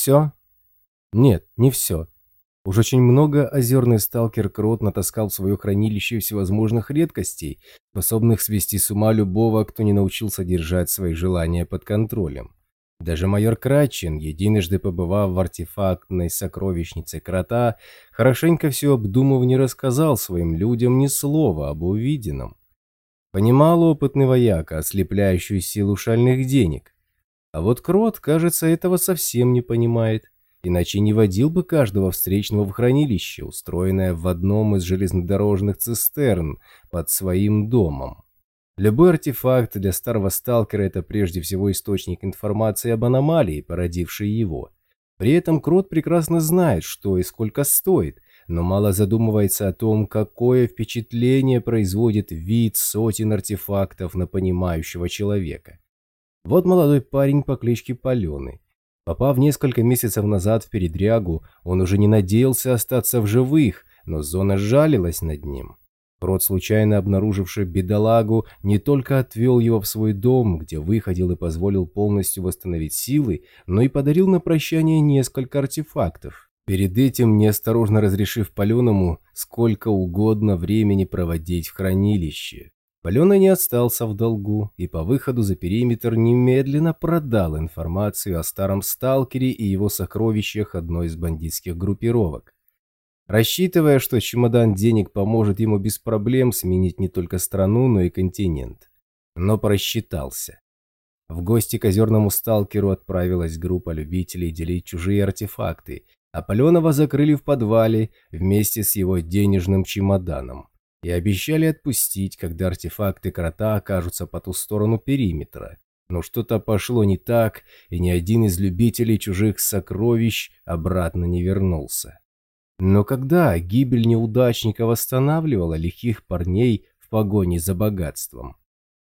Все? Нет, не все. Уж очень много озерный сталкер Крот натаскал в свое хранилище всевозможных редкостей, способных свести с ума любого, кто не научился держать свои желания под контролем. Даже майор Крачин, единожды побывав в артефактной сокровищнице крота, хорошенько все обдумав, не рассказал своим людям ни слова об увиденном. Понимал опытный вояка ослепляющую силу шальных денег. А вот крот, кажется, этого совсем не понимает иначе не водил бы каждого встречного в хранилище, устроенное в одном из железнодорожных цистерн под своим домом. Любой артефакт для старого сталкера – это прежде всего источник информации об аномалии, породившей его. При этом Крот прекрасно знает, что и сколько стоит, но мало задумывается о том, какое впечатление производит вид сотен артефактов на понимающего человека. Вот молодой парень по кличке Паленый Попав несколько месяцев назад в передрягу, он уже не надеялся остаться в живых, но зона жалилась над ним. Крот, случайно обнаруживший бедолагу, не только отвел его в свой дом, где выходил и позволил полностью восстановить силы, но и подарил на прощание несколько артефактов. Перед этим неосторожно разрешив Паленому сколько угодно времени проводить в хранилище. Палена не остался в долгу и по выходу за периметр немедленно продал информацию о старом сталкере и его сокровищах одной из бандитских группировок. Рассчитывая, что чемодан денег поможет ему без проблем сменить не только страну, но и континент. Но просчитался. В гости к озерному сталкеру отправилась группа любителей делить чужие артефакты, а Паленова закрыли в подвале вместе с его денежным чемоданом и обещали отпустить, когда артефакты крота окажутся по ту сторону периметра. Но что-то пошло не так, и ни один из любителей чужих сокровищ обратно не вернулся. Но когда гибель неудачника восстанавливала лихих парней в погоне за богатством?